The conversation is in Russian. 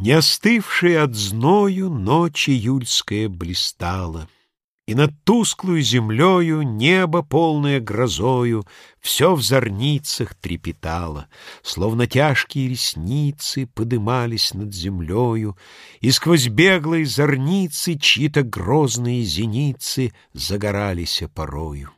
Не остывшая от зною ночь июльская блистала, И над тусклую землею небо, полное грозою, Все в зорницах трепетало, Словно тяжкие ресницы подымались над землею, И сквозь беглые зорницы Чьи-то грозные зеницы Загорались порою.